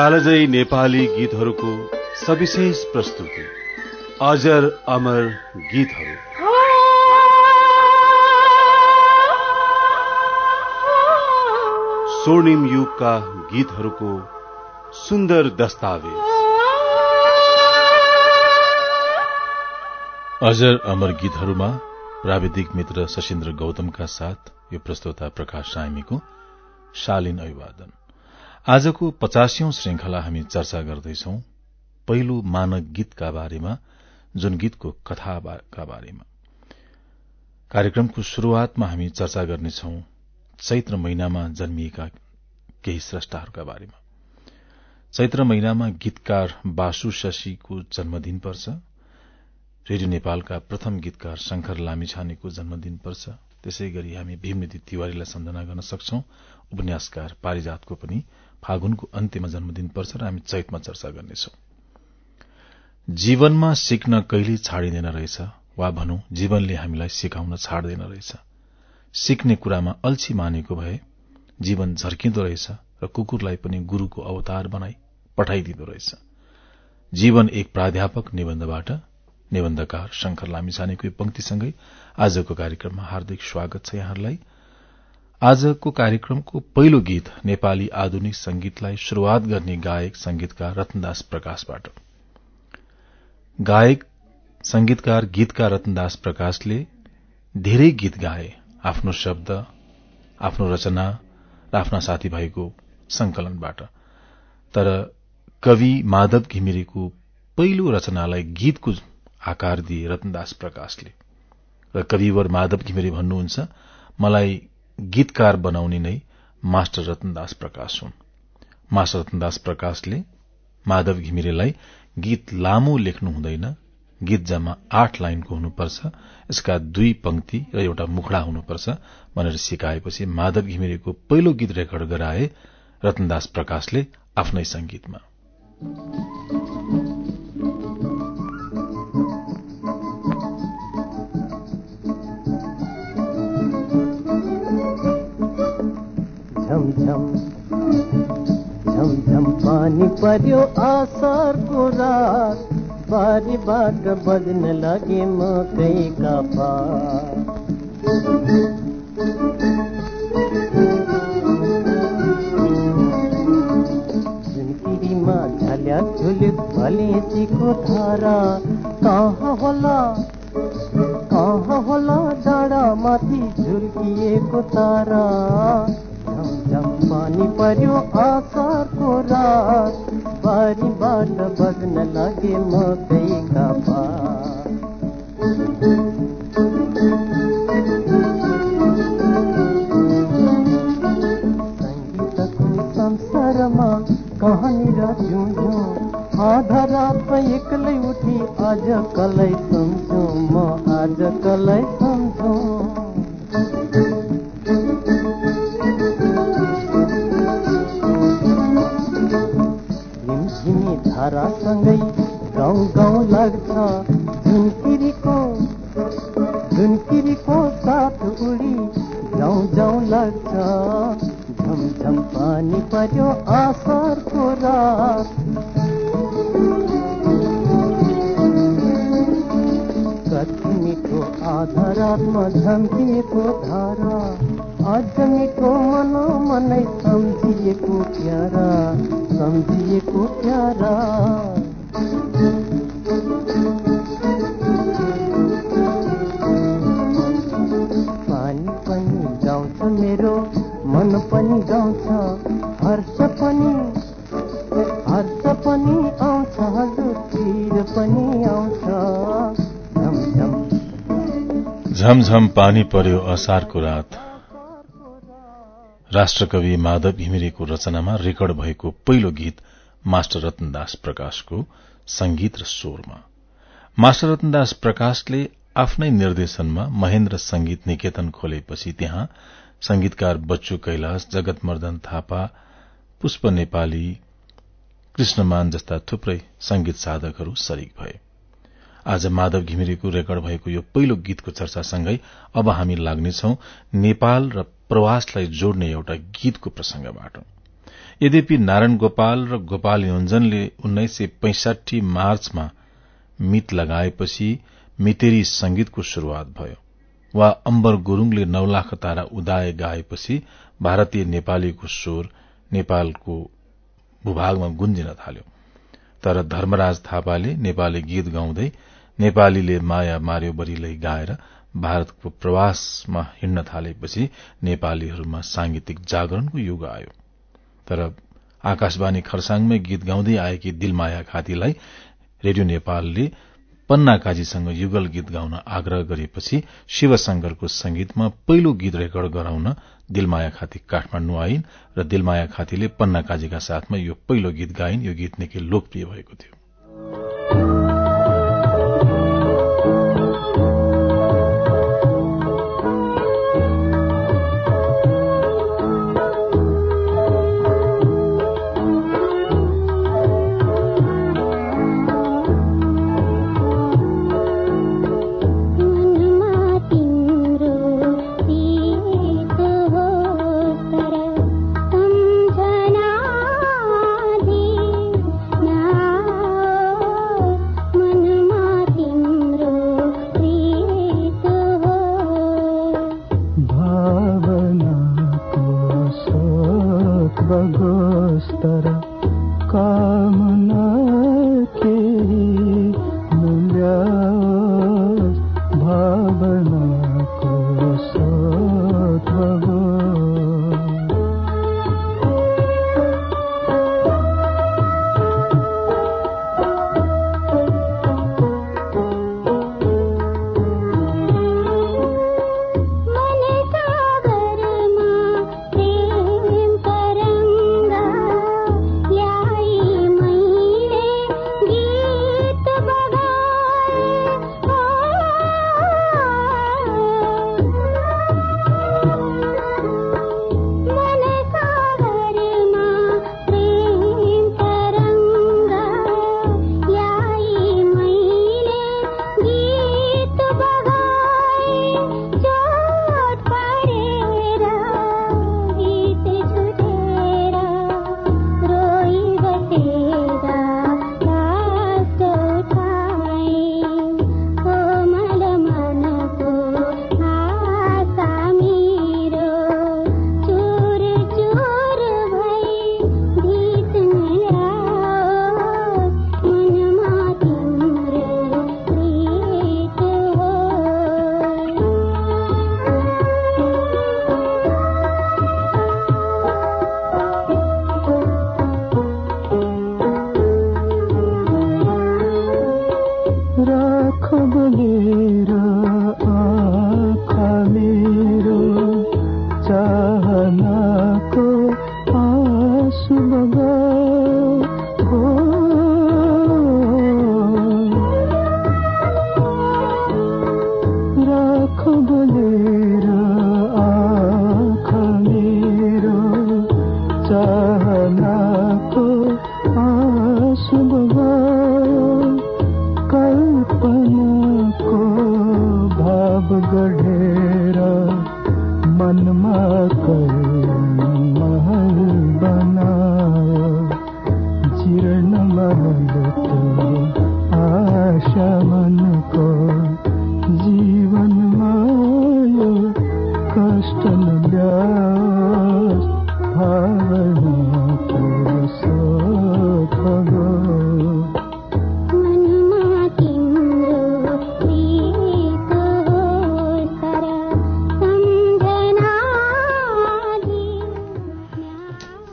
कालजै नेपाली गीतहरूको सविशेष प्रस्तुति। अजर अमर गीतहरू। स्वर्णिम युगका गीतहरूको सुन्दर दस्तावेज। अजर अमर गीतहरूमा प्राविधिक मित्र शशीन्द्र गौतमका साथ यो प्रस्तोता प्रकाश सामीको शालीन अभिवादन। आजको पचासिौं श्रृंखला हामी चर्चा गर्दैछौ पहिलो मानक गीतका बारेमा जुन गीतको कथाका बारेमा। कार्यक्रमको शुरूआतमा हामी चर्चा गर्नेछौ चैत्र महिनामा जन्मिएका केही स्रष्टाहरूका बारेमा। चैत्र महिनामा गीतकार बासु शशीको जन्मदिन पर्छ। रेडियो नेपालका प्रथम गीतकार शंकर लामिछानेको जन्मदिन पर्छ। त्यसै गरी हामी भीमनिधि तिवारीलाई सम्झना गर्न सक्छौ। उपन्यासकार पारिजातको पनि फागुनको अन्त्यमा जन्मदिन पर्छ र हामी चैतमा चर्चा गर्नेछौ। जीवनमा सिक्न कहिल्यै छाडिँदैन रहेछ वा भनौं जीवनले हामीलाई सिकाउन छाड्दैन रहेछ। सिक्ने कुरामा अल्छी मानेको भए जीवन झर्किँदो रहेछ र कुकुरलाई पनि गुरूको अवतार बनाई पठाइदिँदो रहेछ। जीवन एक प्राध्यापक निबन्धबाट निबन्धकार शंकर लामिछानेको यो पंक्तिसँगै आजको कार्यक्रममा हार्दिक स्वागत छ यहाँहरूलाई। आजको कार्यक्रमको पहिलो गीत नेपाली आधुनिक संगीतलाई शुरूआत गर्ने गायक संगीतकार रत्नदास प्रकाशबाट गायक संगीतकार गीतकार रत्नदास प्रकाशले धेरै गीत गाए आफ्नो शब्द आफ्नो रचना र आफ्ना साथीभाइको संकलनबाट तर कवि माधव घिमिरेको पहिलो रचनालाई गीतको आकार दिए रत्नदास प्रकाशले। र कविवर माधव घिमिरे भन्नुहुन्छ मलाई गीतकार बनाउने नै मास्टर रत्नदास प्रकाश हुन्। मास्टर रत्नदास प्रकाशले माधव घिमिरेलाई गीत लामो लेख्नु हुँदैन गीत जम्मा आठ लाइनको हुनुपर्छ यसका दुई पंक्ति र एउटा मुखडा हुनुपर्छ भनेर सिकाएपछि माधव घिमिरेको पहिलो गीत रेकर्ड गराए रत्नदास प्रकाशले आफ्नै संगीतमा। झमझम झमझम पानी पर्यो आसारको रात। बारीबाट बज्न लगे झुनकिरीमा झल्या झुलिक भलेसीको धारा। कहाँ होला कहाँ होला डाँडा माथि झुल्किएको तारा। पानी पर्यो आसारको रात बारीबाट बज्न लगे मकैका सङ्गीतको संसारमा कहाँनिर झुझु आधा रातमा एक्लै उठी, आज कलै सम्झु, म आज कलै सम्झु। धारासँगै गाउँ गाउँ लाग्छ। झुनकिरीको झुनकिरीको साथ उडी जाउँ जाउँ लाग्छ। झमझम पानी पर्यो आसारको रात। कति मिठो आधा रातमा झम्किएको धारा। अझ मनो मनै सम्झिएको प्यारा। सम्झिएको प्यारा। पानी पनि गाउँछ मेरो मन पनि गाउँछ हर्ष पनि हर्ष पनि आउँछ हजुर तिर पनि आउँछ। झमझम पानी पर्यो असारको रात। राष्ट्रकवि माधव घिमिरेको रचनामा रेकर्ड भएको पहिलो गीत मास्टर रत्नदास प्रकाशको संगीत र स्वरमा। मास्टर रत्नदास प्रकाशले आफ्नै निर्देशनमा महेन्द्र संगीत निकेतन खोलेपछि त्यहाँ संगीतकार बच्चु कैलाश जगतमर्दन थापा पुष्प नेपाली कृष्णमान जस्ता थुप्रै संगीत साधकहरू सरिक भए। आज माधव घिमिरेको रेकर्ड भएको यो पहिलो गीतको चर्चासँगै अब हामी लाग्नेछौ नेपाल र प्रवासलाई जोड्ने एउटा गीतको प्रसंगबाट यद्यपि नारायण गोपाल र गोपाल योन्जनले उन्नाइस सय पैंसाठी मार्चमा मित लगाएपछि मितेरी संगीतको शुरूआत भयो वा अम्बर गुरूङले नौलाख तारा उदाय गाएपछि भारतीय नेपालीको स्वर नेपालको भूभागमा गुन्जिन थाल्यो। तर धर्मराज थापाले नेपाली गीत गाउँदै नेपालीले माया मार्यो बरीलाई गाएर भारतको प्रवासमा हिँड्न थालेपछि नेपालीहरूमा सांगीतिक जागरणको युग आयो। तर आकाशवाणी खरसाङमै गीत गाउँदै आएकी दिलमाया खातीलाई रेडियो नेपालले पन्ना काजीसँग युगल गीत गाउन आग्रह गरेपछि शिवशंकरको संगीतमा पहिलो गीत रेकर्ड गराउन दिलमाया खाती काठमाण्डु आइन् र दिलमाया खातीले पन्ना काजीका साथमा यो पहिलो गीत गाइन्। यो गीत निकै लोकप्रिय भएको थियो।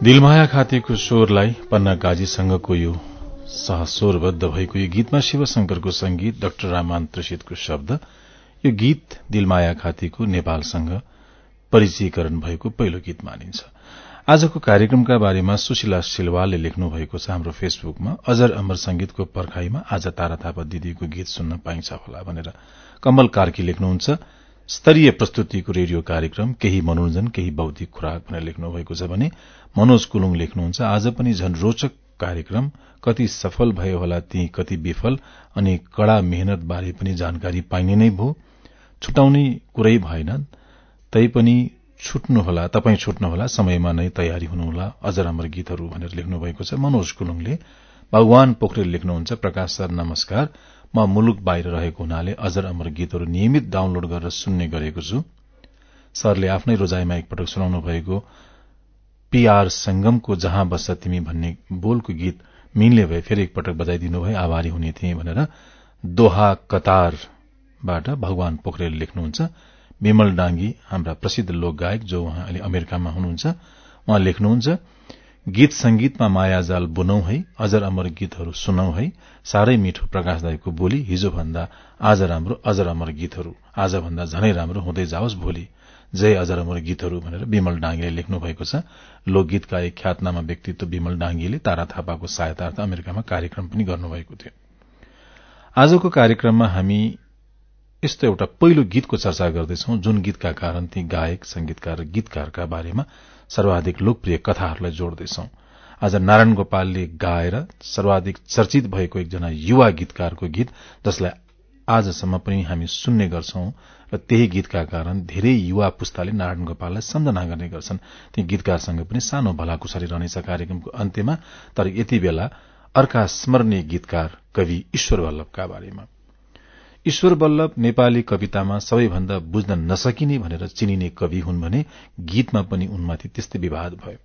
दिलमाया खातीको स्वरलाई पन्ना गाजीसँगको यो सहस्वरबद्ध भएको यो गीतमा शिवशंकरको संगीत डाक्टर रामान त्रिषितको शब्द यो गीत दिलमाया खातीको नेपालसँग परिचयकरण भएको पहिलो गीत मानिन्छ। आजको कार्यक्रमका बारेमा सुशीला सिलवालले लेख्नु भएको छ हाम्रो फेसबुकमा। अजर अमर संगीतको पर्खाईमा आज तारा थापा दिदीको गीत सुन्न पाइन्छ होला भनेर कमल कार्की लेख्नुहुन्छ। स्तरीय प्रस्तुतिको रेडियो कार्यक्रम केही मनोरञ्जन केही बौद्धिक खुराक भनेर लेख्नु भएको छ भने मनोज कुलुङ लेख्नुहुन्छ। आज पनि झन रोचक कार्यक्रम। कति सफल भयो होला ती कति विफल अनि कड़ा मेहनत बारे पनि जानकारी पाइने नै भो। छुटाउने कुरै भएन। तैपनि छुट्नुहोला तपाईँ छुट्नुहोला समयमा नै तयारी हुनुहोला। अझ राम्रो गीतहरू भनेर लेख्नु भएको छ। मनोज कुलुङले भगवान पोखरेल लेख्नुहुन्छ। प्रकाश सर नमस्कार। म मुलुक बाहिर रहेको हुनाले अजर अमर गीतहरू नियमित डाउनलोड गरेर सुन्ने गरेको छु। सरले आफ्नै रोजाइमा एकपटक सुनाउनु भएको पीआर संगमको जहाँ बस्छ तिमी भन्ने बोलको गीत मिनले भए फेरि एकपटक बजाइदिनु भए आभारी हुने थिए भनेर दोहा कतारबाट भगवान पोखरेल लेख्नुहुन्छ। विमल डाङ्गी हाम्रा प्रसिद्ध लोक गायक जो उहाँ अहिले अमेरिकामा हुनुहुन्छ उहाँ लेख्नुहुन्छ गीत संगीतमा मायाजाल बुनौ है अजर अमर गीतहरू सुनौ है साह्रै मिठो प्रकाश दाईको बोली हिजो भन्दा आज राम्रो अजर अमर गीतहरू आज भन्दा झनै राम्रो हुँदै जाओस् भोलि। जय अजर अमर गीतहरू भनेर विमल डाङ्गीले लेख्नु भएको छ। लोकगीतका एक ख्यातनामा व्यक्तित्व विमल डाङ्गीले तारा थापाको सहायतार्थ अमेरिकामा कार्यक्रम पनि गर्नुभएको थियो। आजको कार्यक्रममा हामी यस्तो एउटा पहिलो गीतको चर्चा गर्दैछौ जुन गीतका कारण ती गायक संगीतकार र गीतकारका बारेमा सर्वाधिक लोकप्रिय कथाहरूलाई जोड्दैछौ। आज नारायण गोपालले गाएर सर्वाधिक चर्चित भएको एकजना युवा गीतकारको गीत जसलाई आजसम्म पनि हामी सुन्ने गर्छौं र त्यही गीतका कारण धेरै युवा पुस्ताले नारायण गोपाललाई सम्झना गर्ने गर्छन्। ती गीतकारसँग पनि सानो भलाकुसारी रहनेछ कार्यक्रमको अन्त्यमा तर यति बेला अर्का स्मरणीय गीतकार कवि ईश्वर वल्लभका बारेमा। ईश्वर वल्लभ नेपाली कवितामा सबैभन्दा बुझ्न नसकिने भनेर चिनिने कवि हुन् भने गीतमा पनि उनमाथि त्यस्तै विवाद भयो।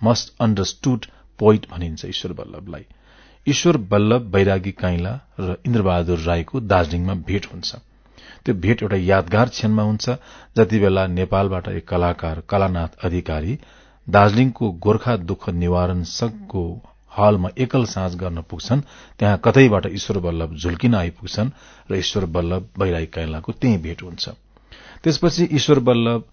मस्ट अण्डरस्टुड पोइट भनिन्छ ईश्वर वल्लभलाई ईश्वर वल्लभ बैरागी काइला र इन्द्रबहादुर राईको दार्जीलिङमा भेट हुन्छ। त्यो भेट एउटा यादगार क्षणमा हुन्छ जति बेला नेपालबाट एक कलाकार कलानाथ अधिकारी दार्जीलिङको गोर्खा दुःख निवारण संघको हलमा एकल साँझ गर्न पुग्छन्। त्यहाँ कतैबाट ईश्वर वल्लभ झुल्किन आइपुग्छन् र ईश्वर वल्लभ बैराई कैलाको त्यही भेट हुन्छ। त्यसपछि ईश्वर वल्लभ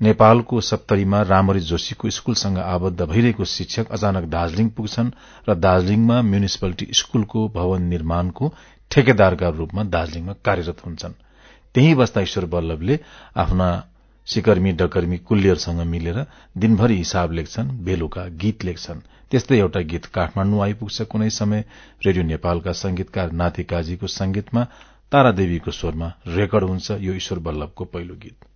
नेपालको सप्तरीमा रामरी जोशीको स्कूलसँग आबद्ध भइरहेको शिक्षक अचानक दार्जीलिङ पुग्छन् र दार्जीलिङमा म्युनिसिपालिटी स्कूलको भवन निर्माणको ठेकेदारका रूपमा दार्जीलिङमा कार्यरत हुन्छन्। त्यही बस्दा ईश्वर वल्लभले आफ्ना सिकर्मी डकर्मी कुल्लीहरूसँग मिलेर दिनभरि हिसाब लेख्छन् बेलुका गीत लेख्छन्। त्यस्तै एउटा गीत काठमाण्डु आइपुग्छ कुनै समय। रेडियो नेपालका संगीतकार नाथिकाजीको संगीतमा तारादेवीको स्वरमा रेकर्ड हुन्छ यो ईश्वर वल्लभको पहिलो गीत।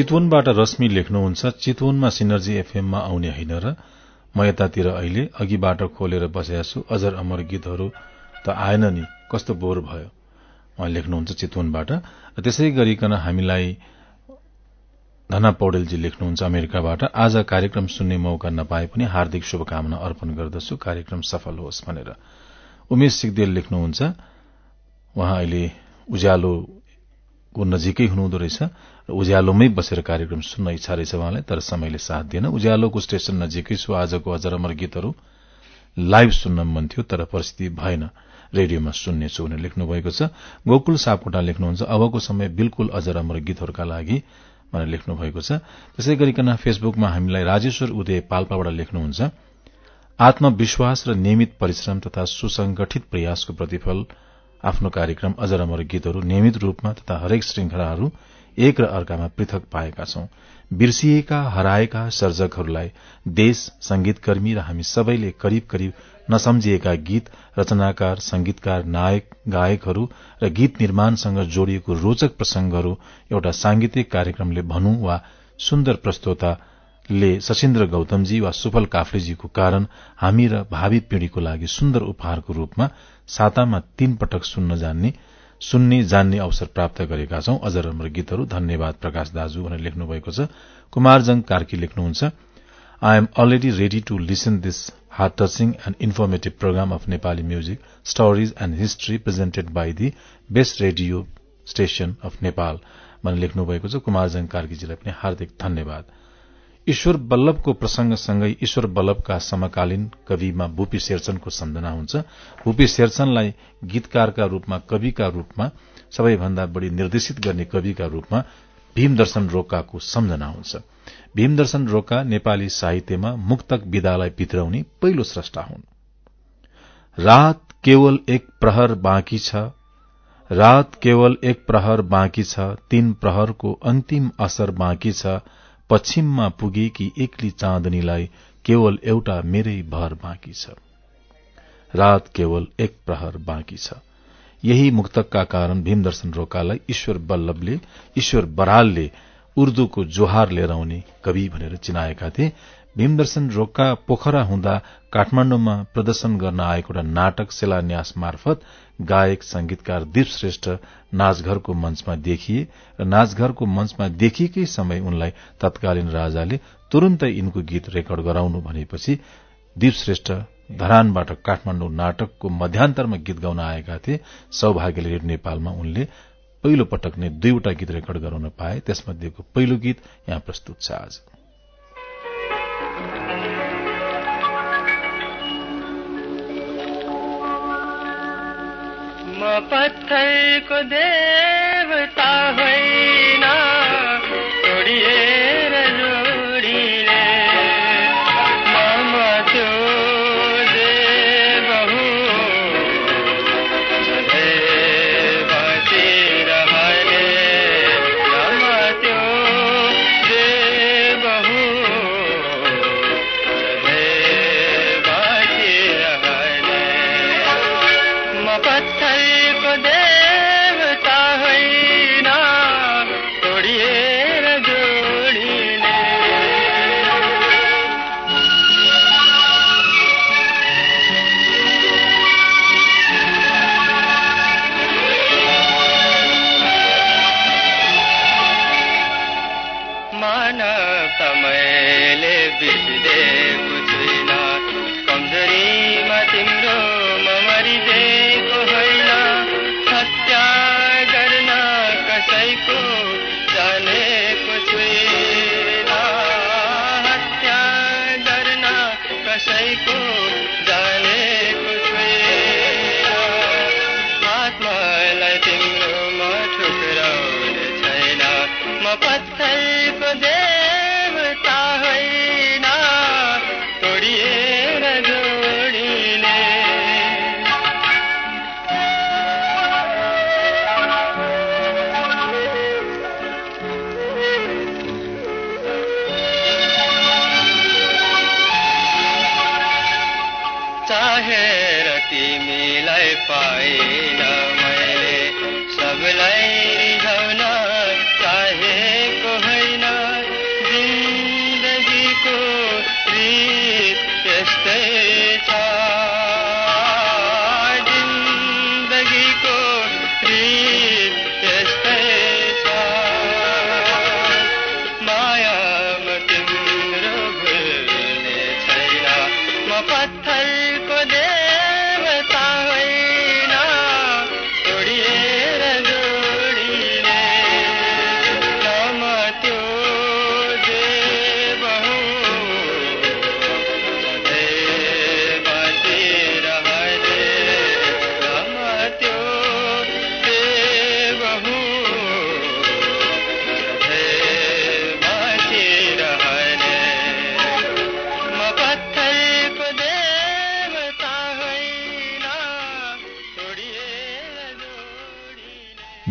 चितवनबाट रश्मि लेख्नुहुन्छ चितवनमा सिनर्जी एफएममा आउने होइन र म यतातिर अहिले अघिबाट खोलेर बसेका छु। अजर अमर गीतहरू त आएन नि। कस्तो बोर भयो। उहाँ लेख्नुहुन्छ चितवनबाट। र त्यसै गरिकन हामीलाई धना पौडेलजी लेख्नुहुन्छ अमेरिकाबाट। आज कार्यक्रम सुन्ने मौका नपाए पनि हार्दिक शुभकामना अर्पण गर्दछु। कार्यक्रम सफल होस् भनेर उमेश सिगदेल लेख्नुहुन्छ। उहाँ अहिले उज्यालोको नजिकै हुनुहुँदो रहेछ। र उज्यालोमै बसेर कार्यक्रम सुन्न इच्छा रहेछ उहाँलाई तर समयले साथ दिएन। उज्यालोको स्टेशन नजिकै छु। आजको अजर अमर गीतहरू लाइभ सुन्न मन थियो तर परिस्थिति भएन। रेडियोमा सुन्नेछु भनेर लेख्नु भएको छ। गोकुल सापकोटा लेख्नुहुन्छ अबको समय बिल्कुल अजर अमर गीतहरूका लागि भनेर लेख्नु भएको छ। त्यसै गरिकन फेसबुकमा हामीलाई राजेश्वर उदय पाल्पाबाट लेख्नुहुन्छ आत्मविश्वास र नियमित परिश्रम तथा सुसंगठित प्रयासको प्रतिफल आफ्नो कार्यक्रम अजर अमर गीतहरू नियमित रूपमा तथा हरेक श्रृंखलाहरू एक र अर्कामा पृथक पाएका छौं। बिर्सिएका हराएका सर्जकहरूलाई देश संगीतकर्मी र हामी सबैले करिब करिब नसम्झिएका गीत रचनाकार संगीतकार नायक गायकहरू र गीत निर्माणसँग जोडिएको रोचक प्रसंगहरू एउटा सांगीतिक कार्यक्रमले भनौं वा सुन्दर प्रस्तोताले सशिन्द्र गौतमजी वा सुफल काफ्लेजीको कारण हामी र भावी पीढ़ीको लागि सुन्दर उपहारको रूपमा सातामा तीन पटक सुन्न जान्ने सुन्ने जान्ने अवसर प्राप्त गरेका छौं। अजर अमर गीतहरू धन्यवाद प्रकाश दाजु भनेर लेख्नु भएको छ। कुमारजङ कार्की लेख्नुहुन्छ I am already ready to listen this heart touching and informative program of Nepali music stories and history presented by the best radio station of Nepal भनेर लेख्नु भएको छ। कुमारजङ कार्कीजीलाई पनि हार्दिक धन्यवाद। ईश्वर बल्लभको प्रसंगसँगै ईश्वर बल्लभका समकालीन कविमा भूपी शेरचनको सम्झना हुन्छ। भूपी शेरचनलाई गीतकारका रूपमा कविका रूपमा सबैभन्दा बढ़ी निर्देशित गर्ने कविका रूपमा भीमदर्शन रोकाको सम्झना हुन्छ। भीमदर्शन रोका नेपाली साहित्यमा मुक्तक विधालाई भित्राउने पहिलो स्रष्टा हुन्। रात केवल एक प्रहर बाँकी छ रात केवल एक प्रहर बाँकी छ तीन प्रहरको अन्तिम असर बाँकी छ पश्चिममा पुगेकी एक्ली चाँदनीलाई केवल एउटा मेरै भर बाँकी छ। रात केवल एक प्रहर बाँकी छ। यही मुक्तकका कारण भीमदर्शन रोकालाई ईश्वर बल्लभले ईश्वर बरालले उर्दूको जोहार लिएर आउने कवि भनेर चिनाएका थिए। भीमदर्शन रोक्का पोखरा हुँदा काठमाण्डुमा प्रदर्शन गर्न आएको एउटा नाटक शिलान्यास मार्फत गायक संगीतकार दीप श्रेष्ठ नाचघरको मंचमा देखिए र नाचघरको मंचमा देखिएकै समय उनलाई तत्कालीन राजाले तुरन्तै यिनको गीत रेकर्ड गराउनु भनेपछि दीप श्रेष्ठ धरानबाट काठमाण्डु नाटकको मध्यान्तरमा गीत गाउन आएका थिए। सौभाग्यले नेपालमा उनले पहिलो पटक नै दुईवटा गीत रेकर्ड गराउन पाए। त्यसमध्येको पहिलो गीत यहाँ प्रस्तुत छ आज। म पत्थरको देवता होइन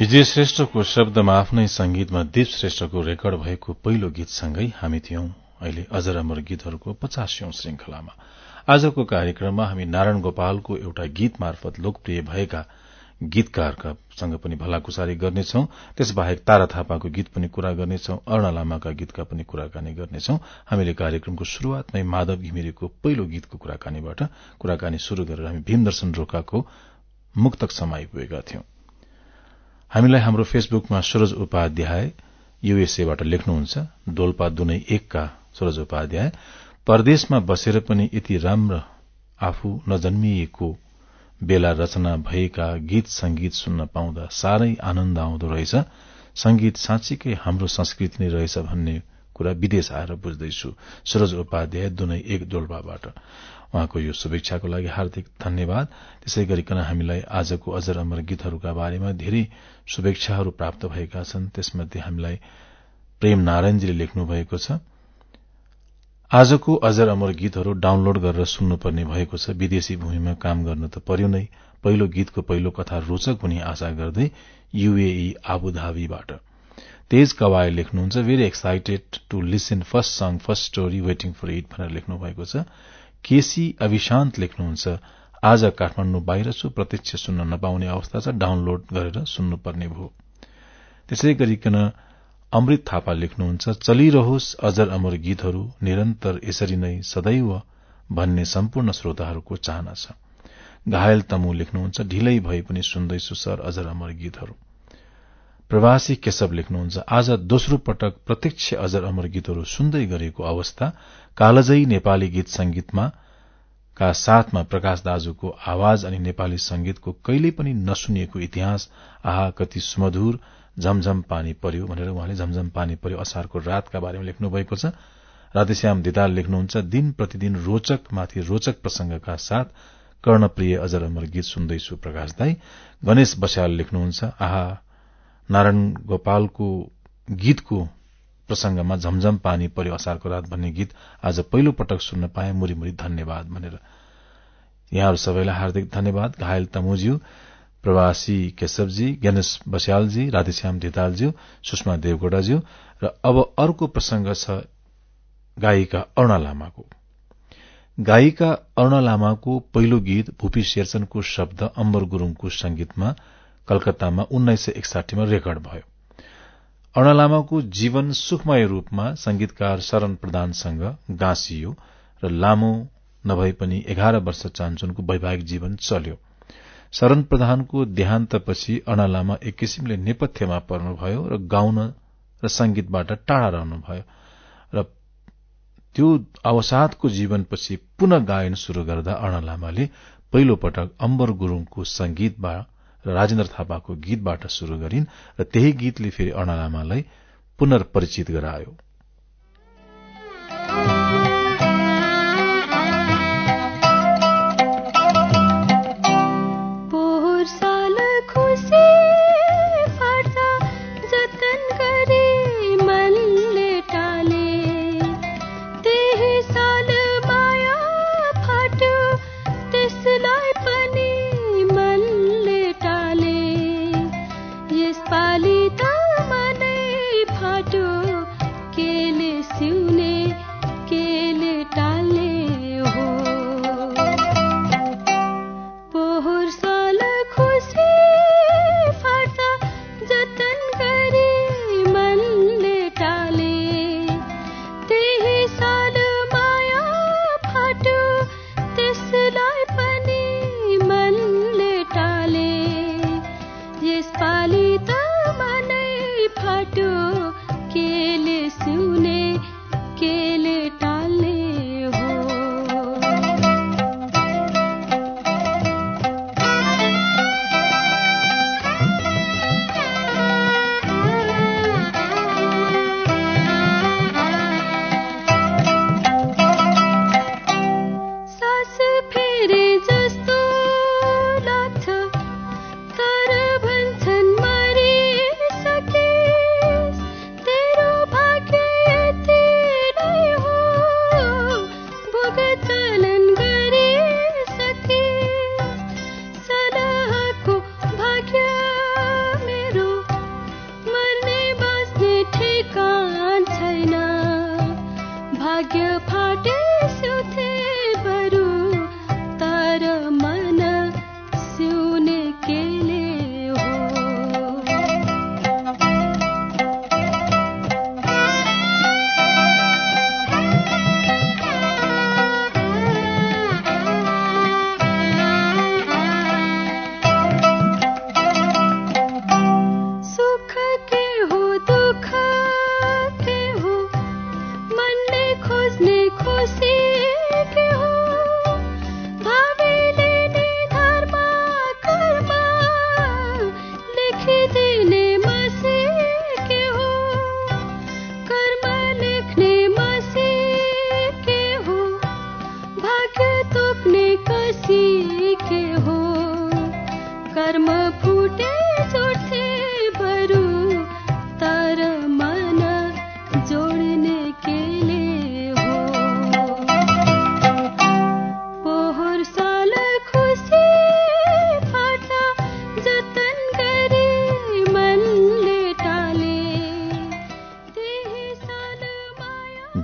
विजय श्रेष्ठको शब्दमा आफ्नै संगीतमा दीप श्रेष्ठको रेकर्ड भएको पहिलो गीतसँगै हामी थियौं। अहिले अजर अमर गीतहरूको पचासौं श्रृंखलामा आजको कार्यक्रममा हामी नारायण गोपालको एउटा गीत मार्फत लोकप्रिय भएका गीतकारकासँग पनि भलाकुसारी गर्नेछौ। त्यसबाहेक तारा थापाको गीत पनि कुरा गर्नेछौ। अरूण लामाका गीतका पनि कुराकानी गर्नेछौ। हामीले कार्यक्रमको शुरूआतमै माधव घिमिरेको पहिलो गीतको कुराकानीबाट कुराकानी शुरू गरेर हामी भीमदर्शन रोकाको मुक्तक समाई पुगेका थियौं हामीलाई हाम्रो फेसबुकमा सुरज उपाध्याय युएसएबाट लेख्नुहुन्छ। डोल्पा दुनै एकका सुरज उपाध्याय। परदेशमा बसेर पनि यति राम्रो आफू नजन्मिएको बेला रचना भएका गीत संगीत सुन्न पाउँदा साह्रै आनन्द आउँदो रहेछ। संगीत साँच्चीकै हाम्रो संस्कृति नै रहेछ भन्ने कुरा विदेश आएर बुझ्दैछु। सुरज उपाध्याय दुनै एक डोल्पाबाट। उहाँको यो शुभेच्छाको लागि हार्दिक धन्यवाद। त्यसै गरिकन हामीलाई आजको अजर अमर गीतहरूका बारेमा धेरै शुभेच्छाहरू प्राप्त भएका छन्। त्यसमध्ये हामीलाई प्रेम नारायणजीले लेख्नु भएको छ। आजको अजर अमर गीतहरू डाउनलोड गरेर सुन्नुपर्ने भएको छ। विदेशी भूमिमा काम गर्न त पर्यो नै। पहिलो गीतको पहिलो कथा रोचक हुने आशा गर्दै युएई आबुधाबीबाट। तेज कवाय लेख्नुहुन्छ very excited to listen first song first story waiting for it भनेर लेख्नु भएको छ। केसी अभिशान्त लेख्नुहुन्छ आज काठमाडौँ बाहिर छु प्रत्यक्ष सुन्न नपाउने अवस्था छ डाउनलोड गरेर सुन्नुपर्ने भयो। त्यसै गरिकन अमृत थापा लेख्नुहुन्छ चलिरहोस् अजर अमर गीतहरू निरन्तर यसरी नै सदैव भन्ने सम्पूर्ण श्रोताहरूको चाहना छ। घायल तमु लेख्नुहुन्छ ढिलै भए पनि सुन्दैछु सर अजर अमर गीतहरू। प्रवासी केशव लेख्नुहुन्छ आज दोस्रो पटक प्रत्यक्ष अजर अमर गीतहरू सुन्दै गरेको अवस्था कालजयी नेपाली गीत संगीतमा का साथमा प्रकाश दाजुको आवाज अनि नेपाली संगीतको कहिल्यै पनि नसुनिएको इतिहास आहा कति सुमधुर झमझम पानी पर्यो भनेर उहाँले झमझम पानी पर्यो असारको रातका बारेमा लेख्नु भएको छ। राधेश्याम दिदाल लेख्नुहुन्छ दिन प्रतिदिन रोचक माथि रोचक प्रसंगका साथ कर्णप्रिय अजर अमर गीत सुन्दैछु प्रकाश दाई। गणेश बस्याल लेख्नुहुन्छ आहा नारायण गोपालको गीतको प्रसंगमा झमझम पानी पर्यो असारको रात भन्ने गीत आज पहिलो पटक सुन्न पाए। मुरी मुरी धन्यवाद भनेर। यहाँहरू सबैलाई हार्दिक धन्यवाद। घायल तमुज्यू प्रवासी केशवजी ज्ञानेश बस्यालजी राधेश्याम धितालज्यू सुषमा देवगोडाज्यू र अब अर्को प्रसंग छ गायिका अरूणा लामाको। गायिका अरूणा लामाको पहिलो गीत भूपी शेरचनको शब्द अम्बर गुरूङको संगीतमा कलकत्तामा उन्नाइस सय एकसाठीमा रेकर्ड भयो। अरूणा लामाको जीवन सुखमय रूपमा संगीतकार शरण प्रधानसँग गाँसियो र लामो नभए पनि एघार वर्ष चान्चुनको वैवाहिक जीवन चल्यो। शरण प्रधानको देहान्तपछि अणा लामा एक किसिमले नेपथ्यमा पर्नुभयो र गाउन र संगीतबाट टाढा रहनुभयो र त्यो अवसादको जीवनपछि पुनः गायन शुरू गर्दा अणा लामाले पहिलो पटक अम्बर गुरूङको संगीतबाट र राजेन्द्र थापाको गीतबाट शुरू गरिन् र त्यही गीतले फेरि अणा लामालाई पुनर्परिचित गरायो।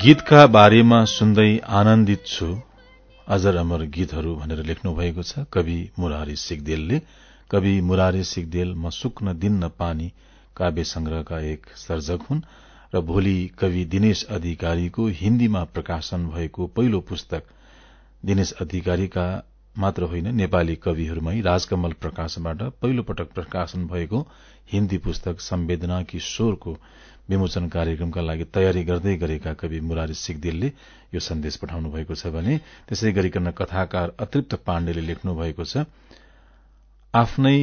गीतका बारेमा सुन्दै आनन्दित छु। अजर अमर गीतहरू भनेर लेख्नु भएको छ। कवि मुरारी सिगदेलले। कवि मुरारी सिगदेल म सुक्न दिन्न पानी काव्य संग्रहका एक सर्जक हुन् र भोलि कवि दिनेश अधिकारीको हिन्दीमा प्रकाशन भएको पहिलो पुस्तक दिनेश अधिकारीका मात्र होइन नेपाली कविहरूमै राजकमल प्रकाशनबाट पहिलो पटक प्रकाशन भएको हिन्दी पुस्तक संवेदना कि स्वरको विमोचन कार्यक्रमका लागि तयारी गर्दै गरेका कवि मुरारी सिगदेलले यो सन्देश पठाउनु भएको छ भने त्यसै गरिकन कथाकार अतृप्त पाण्डेले लेख्नु भएको छ आफ्नै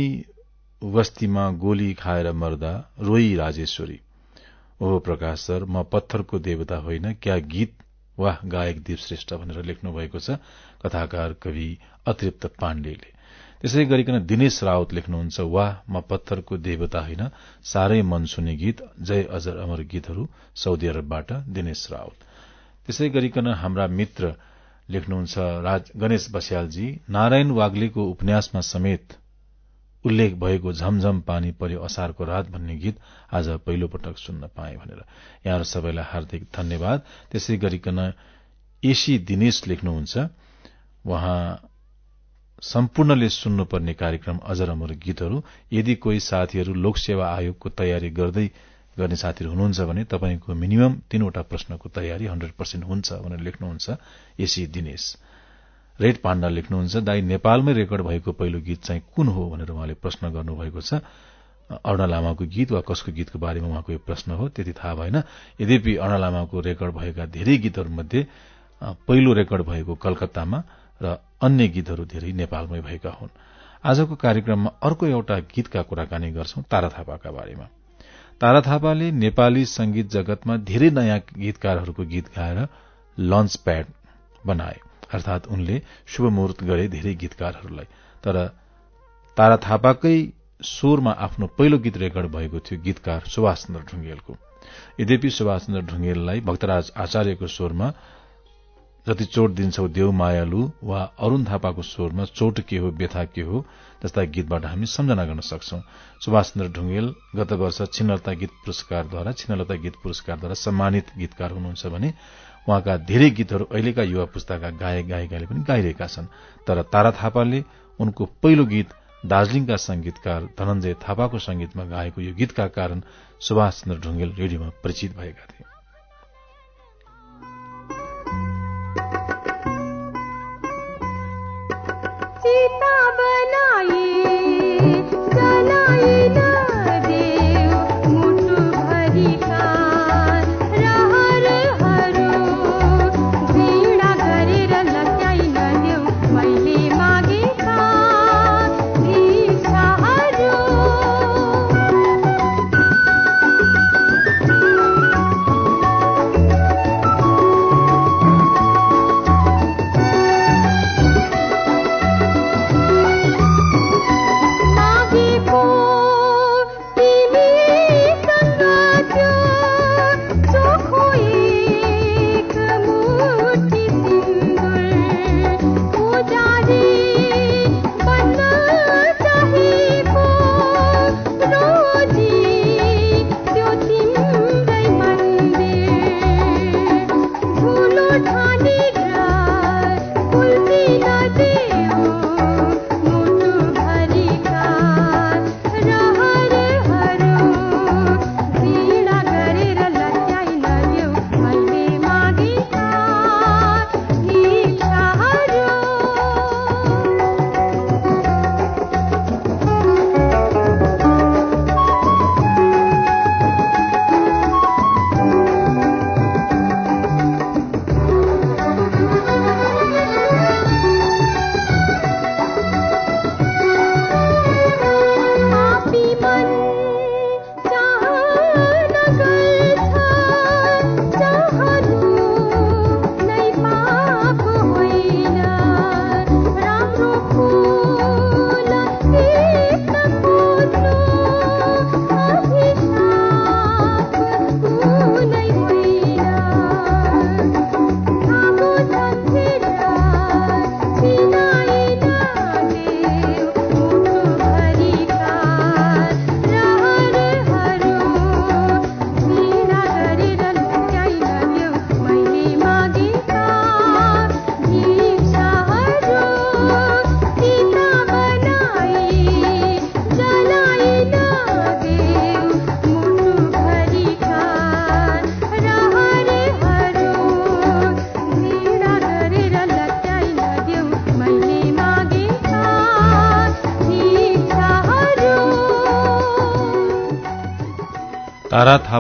वस्तीमा गोली खाएर मर्दा रोई राजेश्वरी। ओहो प्रकाश सर म पत्थरको देवता होइन क्या गीत? वाह गायक दीप श्रेष्ठ भनेर लेख्नु भएको छ कथाकार कवि अतृप्त पाण्डेले। त्यसै गरिकन दिनेश रावत लेख्नुहुन्छ वाह म पत्थरको देवता होइन। साह्रै मन सुने गीत जय अजर अमर गीतहरू साउदी अरबबाट दिनेश रावत त्यसै गरिकन हाम्रा मित्र लेख्नुहुन्छ राज गणेश बस्यालजी नारायण वाग्लेको उपन्यासमा समेत उल्लेख भएको झमझम पानी पर्यो असारको रात भन्ने गीत आज पहिलो पटक सुन्न पाए भनेर। यहाँहरू सबैलाई हार्दिक धन्यवाद। त्यसै गरिकन एसी दिनेश लेख्नुहुन्छ उहाँ सम्पूर्णले सुन्नुपर्ने कार्यक्रम अजर अमर गीतहरू। यदि कोही साथीहरू लोकसेवा आयोगको तयारी गर्दै गर्ने साथीहरू हुनुहुन्छ भने तपाईँको मिनिमम तीनवटा प्रश्नको तयारी हन्ड्रेड पर्सेन्ट हुन्छ भनेर लेख्नुहुन्छ एसी दिनेश। रेड पाण्डा लेख्नुहुन्छ दाई नेपालमै रेकर्ड भएको पहिलो गीत चाहिँ कुन हो? भनेर उहाँले प्रश्न गर्नुभएको छ। अर्ण लामाको गीत वा कसको गीतको बारेमा उहाँको यो प्रश्न हो? त्यति थाहा भएन। यद्यपि अर्ण लामाको रेकर्ड भएका धेरै गीतहरूमध्ये पहिलो रेकर्ड भएको कलकत्तामा र अन्य गीतहरू धेरै नेपालमै भएका हुन्। आजको कार्यक्रममा अर्को एउटा गीतका कुराकानी गर्छौं तारा थापाका बारेमा। तारा थापाले नेपाली संगीत जगतमा धेरै नयाँ गीतकारहरूको गीत गाएर लन्च प्याड बनाए। अर्थात उनले शुभ मुहूर्त गरे धेरै गीतकारहरूलाई। तर तारा थापाकै स्वरमा आफ्नो पहिलो गीत रेकर्ड भएको थियो गीतकार सुभाष चन्द्र ढुङ्गेलको। यद्यपि सुभाष चन्द्र ढुङ्गेललाई भक्तराज आचार्यको स्वरमा जति चोट दिन्छौ देव मायालु वा अरूण थापाको स्वरमा चोट के हो व्यथा के हो जस्ता गीतबाट हामी सम्झना गर्न सक्छौ। सुभाष चन्द्र ढुङ्गेल गत वर्ष छिन्नलता गीत पुरस्कारद्वारा छिन्नलता गीत पुरस्कारद्वारा सम्मानित गीतकार हुनुहुन्छ भने उहाँका धेरै गीतहरू अहिलेका युवा पुस्ताका गायक गायिकाले पनि गाइरहेका छन्। तर तारा थापाले उनको पहिलो गीत दार्जीलिङका संगीतकार धनञ्जय थापाको संगीतमा गाएको यो गीतका कारण सुभाष चन्द्र ढुङ्गेल रेडियोमा परिचित भएका थिए। सीता बनाई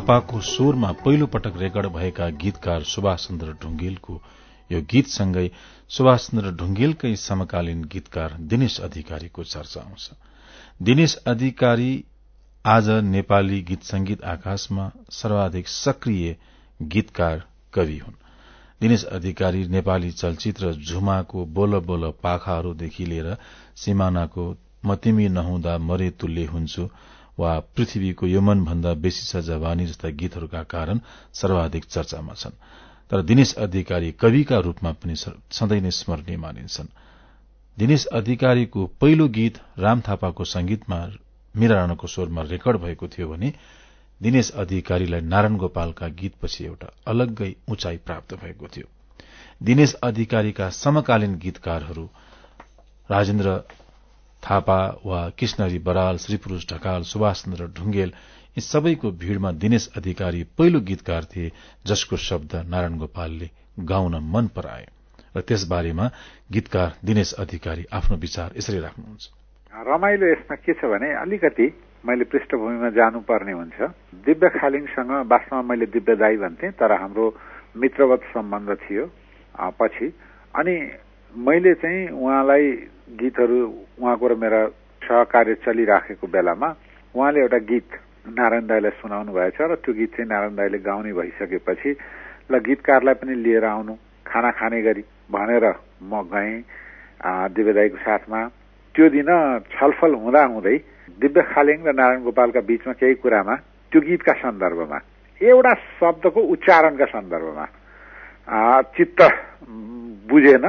थापाको स्वरमा पहिलो पटक रेकर्ड भएका गीतकार सुभाष चन्द्र ढुंगेलको यो गीतसँगै सुभाष चन्द्र ढुंगेलकै समकालीन गीतकार दिनेश अधिकारीको चर्चा आउँछ। दिनेश अधिकारी आज नेपाली गीत संगीत आकाशमा सर्वाधिक सक्रिय गीतकार कवि हुन्। दिनेश अधिकारी नेपाली चलचित्र झुमाको बोल बोल पाखाहरूदेखि लिएर सिमानाको म तिमी नहुँदा मरे तुल्य हुन्छु। वा पृथ्वीको यमन भन्दा बेसी छ जवानी जस्ता गीतहरूका कारण सर्वाधिक चर्चामा छन्। तर दिनेश अधिकारी कविका रूपमा पनि सधैँ नै स्मरणीय मानिन्छन्। दिनेश अधिकारीको पहिलो गीत राम थापाको संगीतमा मीरा राणाको स्वरमा रेकर्ड भएको थियो भने दिनेश अधिकारीलाई नारायण गोपालका गीतपछि एउटा अलग्गै उचाइ प्राप्त भएको थियो। दिनेश अधिकारीका समकालीन गीतकारहरू राजेन्द्र थापा वा कृष्णरी बराल श्रीपुरूष ढकाल सुभाष चन्द्र ढुंगेल यी सबैको भीड़मा दिनेश अधिकारी पहिलो गीतकार थिए जसको शब्द नारायण गोपालले गाउन मन पराए। र त्यसबारेमा गीतकार दिनेश अधिकारी आफ्नो विचार यसरी राख्नुहुन्छ। रमाइलो यसमा के छ भने अलिकति मैले पृष्ठभूमिमा जानुपर्ने हुन्छ। दिव्य खालिङसँग वास्तवमा मैले दिव्य दाई भन्थे तर हाम्रो मित्रवत सम्बन्ध थियो पछि। अनि मैले चाहिँ उहाँलाई गीतहरू उहाँको र मेरा सहकार्य चलिराखेको बेलामा उहाँले एउटा गीत नारायण दाईलाई सुनाउनु भएछ र त्यो गीत चाहिँ नारायण दाईले गाउने भइसकेपछि ल गीतकारलाई पनि लिएर आउनु खाना खाने गरी भनेर म गएँ दिव्य दाईको साथमा। त्यो दिन छलफल हुँदा हुँदै दिव्य खालिङ र नारायण गोपालका बीचमा केही कुरामा त्यो गीतका सन्दर्भमा एउटा शब्दको उच्चारणका सन्दर्भमा चित्त बुझेन।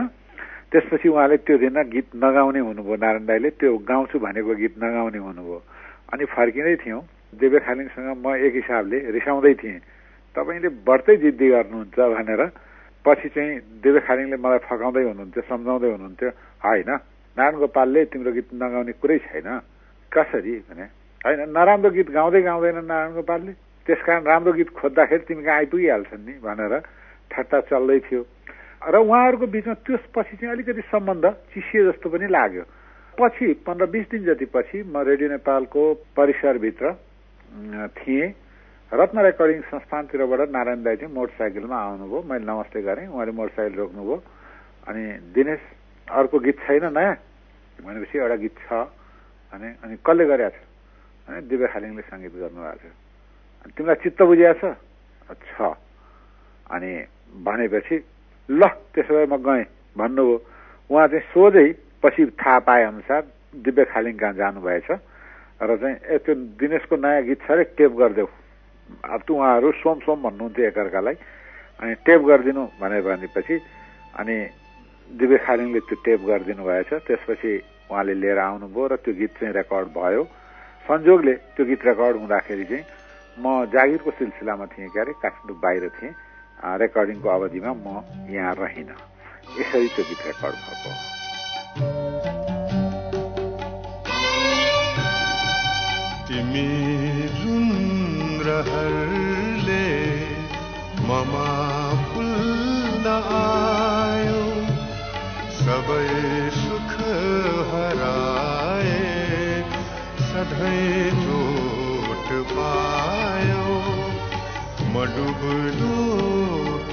त्यसपछि उहाँले त्यो दिन गीत नगाउने हुनुभयो नारायण दाईले त्यो गाउँछु भनेको गीत नगाउने हुनुभयो। अनि फर्किँदै थियौँ। देवे खालिङसँग म एक हिसाबले रिसाउँदै थिएँ। तपाईँले बढ्दै जिद्दी गर्नुहुन्छ भनेर पछि चाहिँ देवे खालिङले मलाई फकाउँदै हुनुहुन्थ्यो सम्झाउँदै हुनुहुन्थ्यो। होइन नारायण गोपालले तिम्रो गीत नगाउने कुरै छैन। कसरी भने होइन नराम्रो गीत गाउँदै गाउँदैन नारायण गोपालले। त्यसकारण राम्रो गीत खोज्दाखेरि तिमी कहाँ आइपुगिहाल्छन् नि भनेर ठट्टा चल्दै थियो। र उहाँहरूको बिचमा त्यसपछि चाहिँ अलिकति सम्बन्ध चिसिए जस्तो पनि लाग्यो। पछि पन्ध्र बिस दिन जति पछि म रेडियो नेपालको परिसरभित्र थिएँ। रत्न रेकर्डिङ संस्थानतिरबाट नारायण दाई चाहिँ मोटरसाइकलमा आउनुभयो। मैले नमस्ते गरेँ उहाँले मोटरसाइकल रोक्नुभयो। अनि दिनेश अर्को गीत छैन नयाँ? भनेपछि एउटा गीत छ। भने अनि कसले गरेको छ? भने दिव्य खालिङले सङ्गीत गर्नुभएको छ तिमीलाई चित्त बुझिएको छ। अनि भनेपछि ल त्यसो भए म गएँ। भन्नुभयो उहाँ चाहिँ सोझै पछि थाहा पाए अनुसार दिव्य खालिङ कहाँ जानुभएछ? र चाहिँ ए त्यो दिनेशको नयाँ गीत छ अरे टेप गरिदेऊ। अब त उहाँहरू सोम सोम भन्नुहुन्थ्यो एकअर्कालाई। अनि टेप गरिदिनु भनेर भनेपछि अनि दिव्य खालिङले त्यो टेप गरिदिनु भएछ। त्यसपछि उहाँले लिएर आउनुभयो र त्यो गीत चाहिँ रेकर्ड भयो। संजोगले त्यो गीत रेकर्ड हुँदाखेरि चाहिँ म जागिरको सिलसिलामा थिएँ क्यारे काठमाडौँ बाहिर थिएँ। रेकर्डिङको अवधिमा म यहाँ रहिनँ यसरी त्यो गीत रेकर्ड भएको तिमी जुन रहरले ममा फुल्न आयो सबै सुख हराए सधैँ चोट पायो म डुब्दो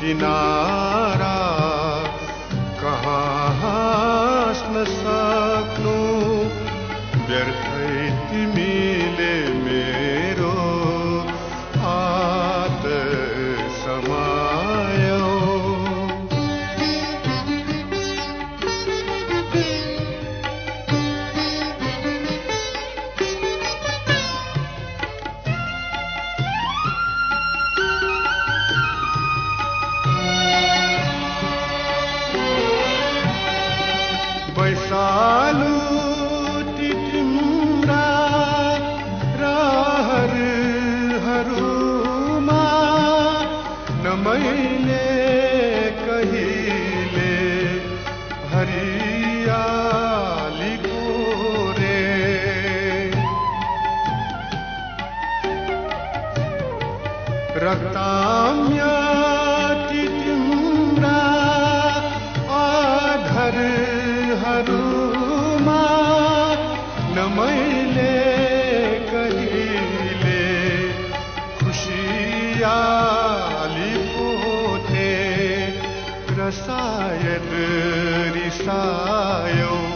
किनारा रिसायौ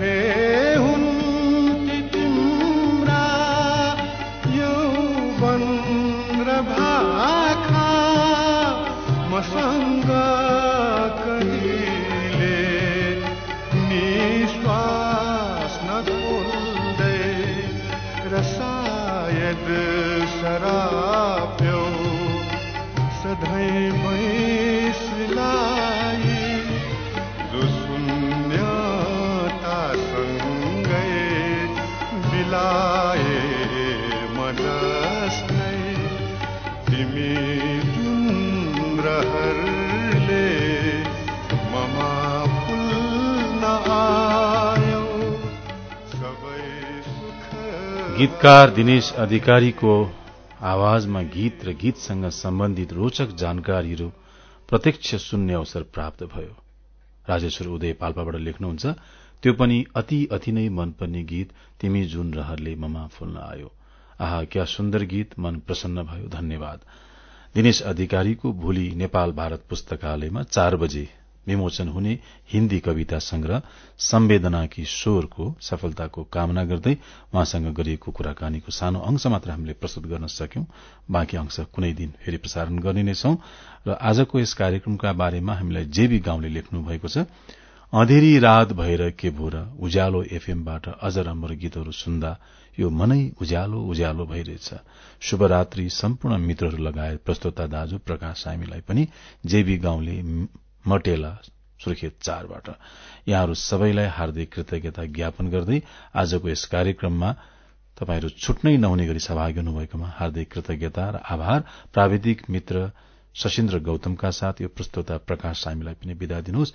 সে गीतकार दिनेश अधिकारीको आवाजमा गीत र गीतसँग सम्बन्धित रोचक जानकारीहरू प्रत्यक्ष सुन्ने अवसर प्राप्त भयो। राजेश्वर उदय पाल्पाबाट लेख्नुहुन्छ त्यो पनि अति अति नै मनपर्ने गीत तिमी जुन रहरले ममा फुल्न आयो। आहा क्या सुन्दर गीत मन प्रसन्न भयो धन्यवाद। दिनेश अधिकारीको भोलि नेपाल भारत पुस्तकालयमा चार बजे विमोचन हुने हिन्दी कविता संग्रह संवेदनाकी स्वरको सफलताको कामना गर्दै उहाँसँग गरिएको कुराकानीको सानो अंश मात्र हामीले प्रस्तुत गर्न सक्यौं। बाँकी अंश कुनै दिन फेरि प्रसारण गर्ने नै छौं र आजको यस कार्यक्रमका बारेमा हामीलाई जेबी गाउँले लेख्नु भएको छ अँधेरी रात भएर के भो र उज्यालो एफएमबाट अजर अमर गीतहरू सुन्दा यो मनै उज्यालो उज्यालो भइरहेछ। शुभरात्रि सम्पूर्ण मित्रहरू लगायत प्रस्तोता दाजु प्रकाश सामीलाई पनि जेबी गाउँले मटेला सुर्खेत चारबाट। यहाँहरू सबैलाई हार्दिक कृतज्ञता ज्ञापन गर्दै आजको यस कार्यक्रममा तपाईँहरू छुट्नै नहुने गरी सहभागी हुनुभएकोमा हार्दिक कृतज्ञता र आभार। प्राविधिक मित्र शशीन्द्र गौतमका साथ यो प्रस्तोता प्रकाश सामीलाई पनि विदा दिनुहोस्।